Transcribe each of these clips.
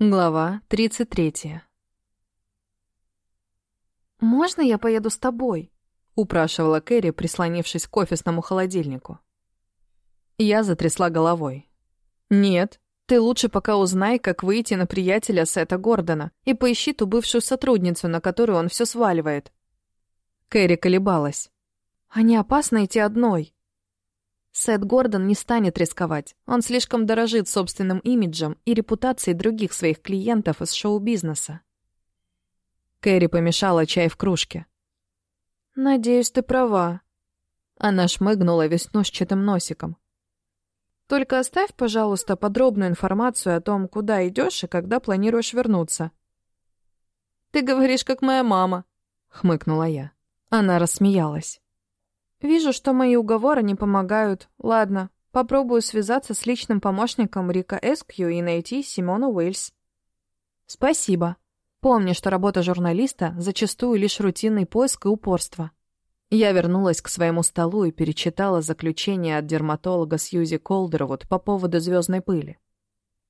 Глава 33. «Можно я поеду с тобой?» — упрашивала Кэрри, прислонившись к офисному холодильнику. Я затрясла головой. «Нет, ты лучше пока узнай, как выйти на приятеля Сета Гордона и поищи ту бывшую сотрудницу, на которую он все сваливает». Кэрри колебалась. «А не опасно идти одной?» Сет Гордон не станет рисковать. Он слишком дорожит собственным имиджем и репутацией других своих клиентов из шоу-бизнеса. Кэрри помешала чай в кружке. «Надеюсь, ты права». Она шмыгнула веснушчатым носиком. «Только оставь, пожалуйста, подробную информацию о том, куда идешь и когда планируешь вернуться». «Ты говоришь, как моя мама», — хмыкнула я. Она рассмеялась. Вижу, что мои уговоры не помогают. Ладно, попробую связаться с личным помощником Рика Эскью и найти Симону Уэльс. Спасибо. Помни, что работа журналиста зачастую лишь рутинный поиск и упорство. Я вернулась к своему столу и перечитала заключение от дерматолога Сьюзи Колдервуд по поводу звездной пыли.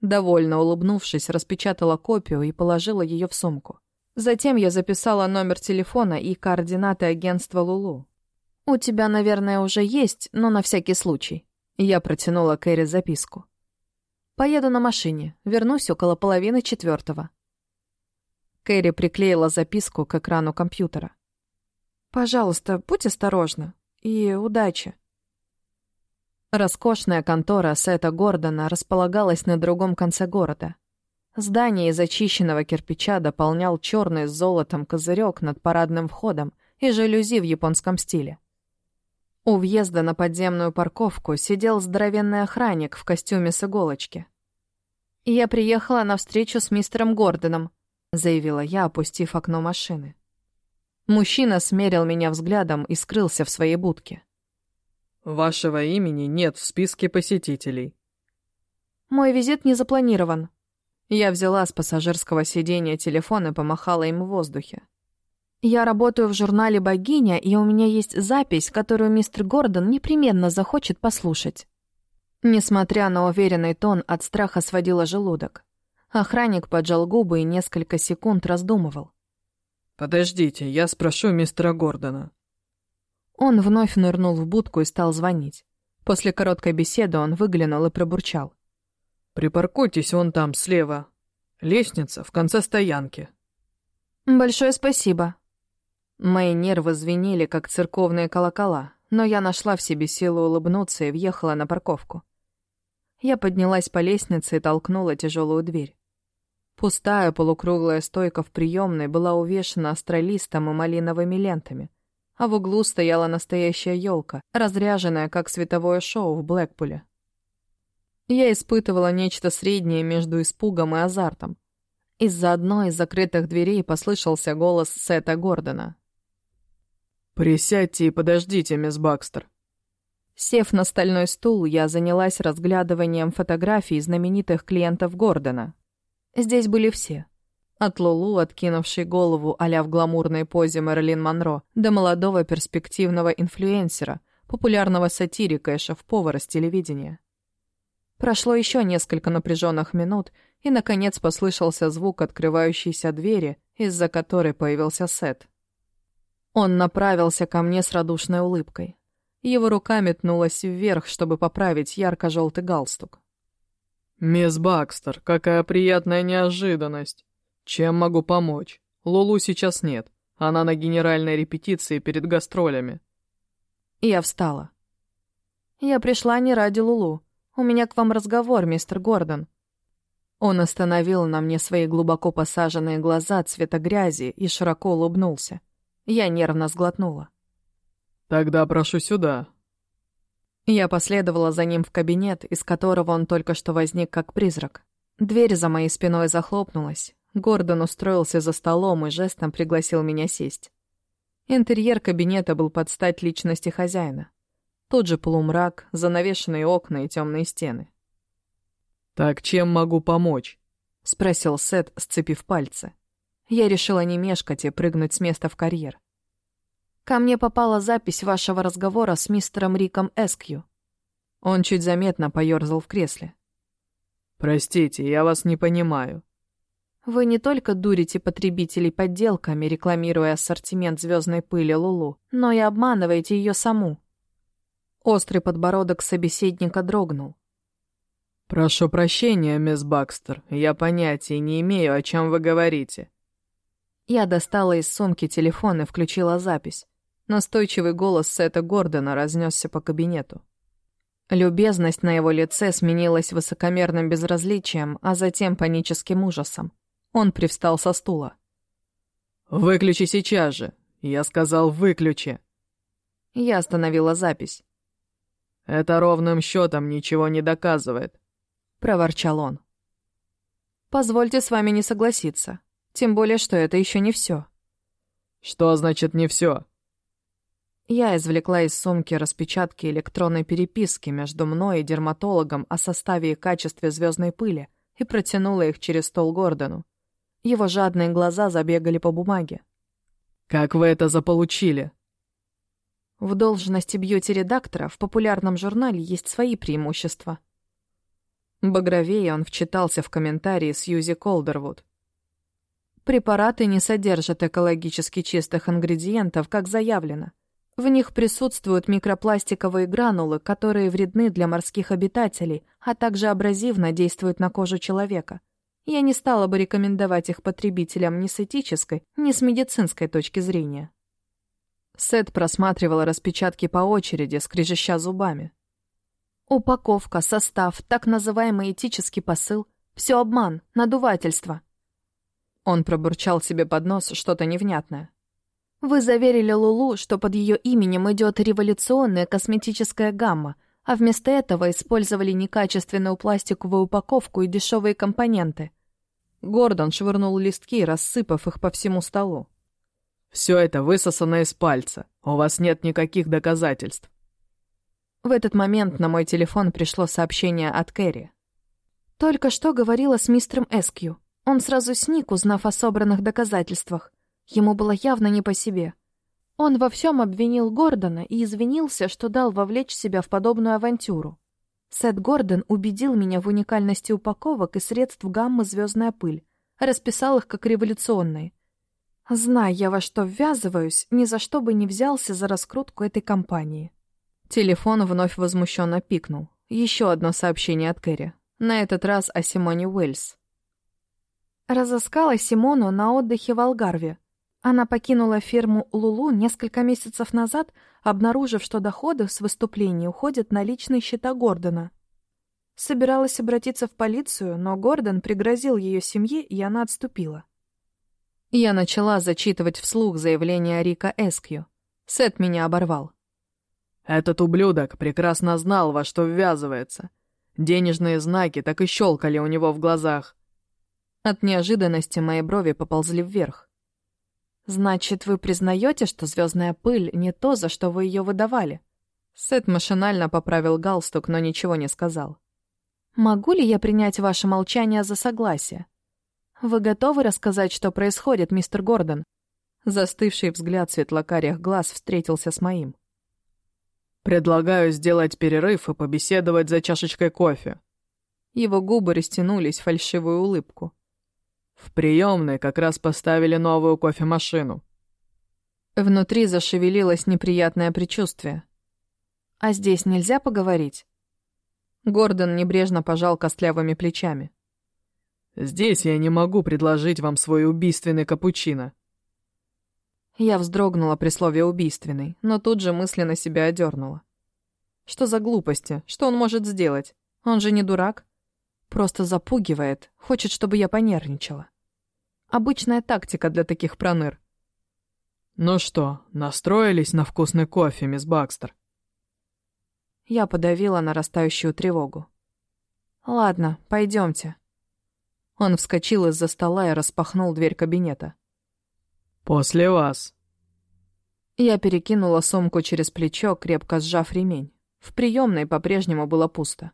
Довольно улыбнувшись, распечатала копию и положила ее в сумку. Затем я записала номер телефона и координаты агентства Лулу. «У тебя, наверное, уже есть, но на всякий случай». Я протянула Кэрри записку. «Поеду на машине. Вернусь около половины четвертого». Кэрри приклеила записку к экрану компьютера. «Пожалуйста, будь осторожна. И удачи». Роскошная контора Сета Гордона располагалась на другом конце города. Здание из очищенного кирпича дополнял черный с золотом козырек над парадным входом и жалюзи в японском стиле. У въезда на подземную парковку сидел здоровенный охранник в костюме с иголочки. «Я приехала на встречу с мистером Гордоном», — заявила я, опустив окно машины. Мужчина смерил меня взглядом и скрылся в своей будке. «Вашего имени нет в списке посетителей». «Мой визит не запланирован». Я взяла с пассажирского сиденья телефон и помахала им в воздухе. Я работаю в журнале «Богиня», и у меня есть запись, которую мистер Гордон непременно захочет послушать». Несмотря на уверенный тон, от страха сводила желудок. Охранник поджал губы и несколько секунд раздумывал. «Подождите, я спрошу мистера Гордона». Он вновь нырнул в будку и стал звонить. После короткой беседы он выглянул и пробурчал. «Припаркуйтесь вон там, слева. Лестница в конце стоянки». «Большое спасибо», Мои нервы звенели, как церковные колокола, но я нашла в себе силу улыбнуться и въехала на парковку. Я поднялась по лестнице и толкнула тяжелую дверь. Пустая полукруглая стойка в приемной была увешана астролистом и малиновыми лентами, а в углу стояла настоящая елка, разряженная, как световое шоу в Блэкпуле. Я испытывала нечто среднее между испугом и азартом. Из-за одной из закрытых дверей послышался голос Сета Гордона. «Присядьте и подождите, мисс Бакстер». Сев на стальной стул, я занялась разглядыванием фотографий знаменитых клиентов Гордона. Здесь были все. От Лулу, откинувшей голову а в гламурной позе Мэрилин Монро, до молодого перспективного инфлюенсера, популярного сатирика и шеф-повара с телевидения. Прошло еще несколько напряженных минут, и, наконец, послышался звук открывающейся двери, из-за которой появился Сет. Он направился ко мне с радушной улыбкой. Его рука метнулась вверх, чтобы поправить ярко-желтый галстук. «Мисс Бакстер, какая приятная неожиданность! Чем могу помочь? Лулу сейчас нет. Она на генеральной репетиции перед гастролями». Я встала. «Я пришла не ради Лулу. У меня к вам разговор, мистер Гордон». Он остановил на мне свои глубоко посаженные глаза цвета грязи и широко улыбнулся. Я нервно сглотнула. «Тогда прошу сюда». Я последовала за ним в кабинет, из которого он только что возник как призрак. Дверь за моей спиной захлопнулась. Гордон устроился за столом и жестом пригласил меня сесть. Интерьер кабинета был под стать личности хозяина. Тот же полумрак, занавешенные окна и темные стены. «Так чем могу помочь?» — спросил Сет, сцепив пальцы. Я решила не мешкать и прыгнуть с места в карьер. Ко мне попала запись вашего разговора с мистером Риком Эскью. Он чуть заметно поёрзал в кресле. «Простите, я вас не понимаю. Вы не только дурите потребителей подделками, рекламируя ассортимент звездной пыли Лулу, но и обманываете ее саму. Острый подбородок собеседника дрогнул. «Прошу прощения, мисс Бакстер, я понятия не имею, о чем вы говорите». Я достала из сумки телефон и включила запись. Настойчивый голос Сета Гордона разнесся по кабинету. Любезность на его лице сменилась высокомерным безразличием, а затем паническим ужасом. Он привстал со стула. «Выключи сейчас же! Я сказал, выключи!» Я остановила запись. «Это ровным счетом ничего не доказывает», — проворчал он. «Позвольте с вами не согласиться. Тем более, что это еще не все. «Что значит не все? Я извлекла из сумки распечатки электронной переписки между мной и дерматологом о составе и качестве звездной пыли и протянула их через стол Гордону. Его жадные глаза забегали по бумаге. «Как вы это заполучили?» В должности бьюти-редактора в популярном журнале есть свои преимущества. Багровее он вчитался в комментарии Сьюзи Колдервуд. Препараты не содержат экологически чистых ингредиентов, как заявлено. В них присутствуют микропластиковые гранулы, которые вредны для морских обитателей, а также абразивно действуют на кожу человека. Я не стала бы рекомендовать их потребителям ни с этической, ни с медицинской точки зрения. Сет просматривала распечатки по очереди, скрежеща зубами. Упаковка, состав, так называемый этический посыл — все обман, надувательство. Он пробурчал себе под нос что-то невнятное. «Вы заверили Лулу, что под ее именем идет революционная косметическая гамма, а вместо этого использовали некачественную пластиковую упаковку и дешевые компоненты. Гордон швырнул листки, рассыпав их по всему столу. «Все это высосано из пальца. У вас нет никаких доказательств». В этот момент на мой телефон пришло сообщение от Кэрри. «Только что говорила с мистером Эскью. Он сразу сник, узнав о собранных доказательствах. Ему было явно не по себе. Он во всем обвинил Гордона и извинился, что дал вовлечь себя в подобную авантюру. Сет Гордон убедил меня в уникальности упаковок и средств гаммы «Звездная пыль», расписал их как революционные. Зная я, во что ввязываюсь, ни за что бы не взялся за раскрутку этой компании. Телефон вновь возмущенно пикнул. Еще одно сообщение от Кэрри. На этот раз о Симоне Уэльс. Разыскала Симону на отдыхе в Алгарве. Она покинула ферму Лулу несколько месяцев назад, обнаружив, что доходы с выступлений уходят на личные счета Гордона. Собиралась обратиться в полицию, но Гордон пригрозил ее семье, и она отступила. Я начала зачитывать вслух заявление Рика Эскью. Сет меня оборвал. «Этот ублюдок прекрасно знал, во что ввязывается. Денежные знаки так и щелкали у него в глазах». От неожиданности мои брови поползли вверх. «Значит, вы признаете, что звездная пыль не то, за что вы ее выдавали?» Сет машинально поправил галстук, но ничего не сказал. «Могу ли я принять ваше молчание за согласие? Вы готовы рассказать, что происходит, мистер Гордон?» Застывший взгляд светлокарих глаз встретился с моим. «Предлагаю сделать перерыв и побеседовать за чашечкой кофе». Его губы растянулись в фальшивую улыбку. В приемной как раз поставили новую кофемашину. Внутри зашевелилось неприятное предчувствие. «А здесь нельзя поговорить?» Гордон небрежно пожал костлявыми плечами. «Здесь я не могу предложить вам свой убийственный капучино». Я вздрогнула при слове «убийственный», но тут же мысленно себя одернула. Что за глупости? Что он может сделать? Он же не дурак. Просто запугивает, хочет, чтобы я понервничала. Обычная тактика для таких проныр. «Ну что, настроились на вкусный кофе, мисс Бакстер?» Я подавила нарастающую тревогу. «Ладно, пойдемте». Он вскочил из-за стола и распахнул дверь кабинета. «После вас». Я перекинула сумку через плечо, крепко сжав ремень. В приемной по-прежнему было пусто.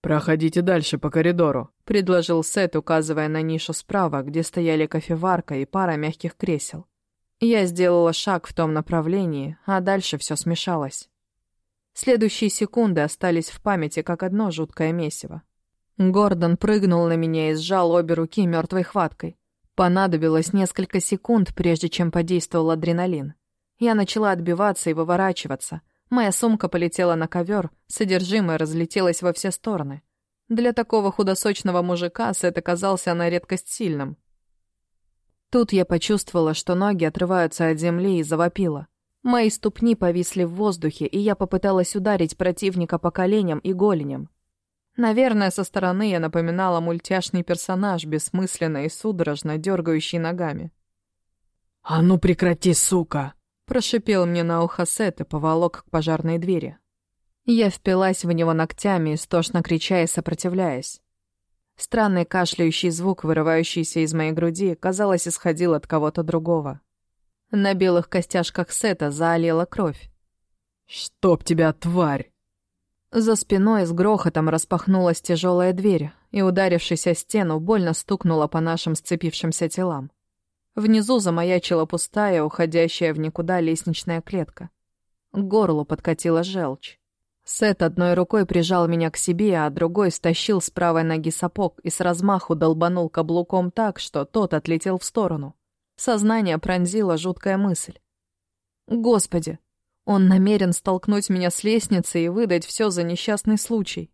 «Проходите дальше по коридору», — предложил Сет, указывая на нишу справа, где стояли кофеварка и пара мягких кресел. Я сделала шаг в том направлении, а дальше все смешалось. Следующие секунды остались в памяти, как одно жуткое месиво. Гордон прыгнул на меня и сжал обе руки мертвой хваткой. Понадобилось несколько секунд, прежде чем подействовал адреналин. Я начала отбиваться и выворачиваться. Моя сумка полетела на ковер, содержимое разлетелось во все стороны. Для такого худосочного мужика Сет оказался на редкость сильным. Тут я почувствовала, что ноги отрываются от земли и завопила. Мои ступни повисли в воздухе, и я попыталась ударить противника по коленям и голеням. Наверное, со стороны я напоминала мультяшный персонаж, бессмысленно и судорожно дергающий ногами. «А ну прекрати, сука!» Прошипел мне на ухо Сет и поволок к пожарной двери. Я впилась в него ногтями, истошно крича и сопротивляясь. Странный кашляющий звук, вырывающийся из моей груди, казалось, исходил от кого-то другого. На белых костяшках Сета заолела кровь. «Чтоб тебя, тварь!» За спиной с грохотом распахнулась тяжелая дверь, и, ударившись о стену, больно стукнула по нашим сцепившимся телам. Внизу замаячила пустая, уходящая в никуда лестничная клетка. К горлу подкатила желчь. Сет одной рукой прижал меня к себе, а другой стащил с правой ноги сапог и с размаху долбанул каблуком так, что тот отлетел в сторону. Сознание пронзила жуткая мысль. «Господи, он намерен столкнуть меня с лестницы и выдать все за несчастный случай.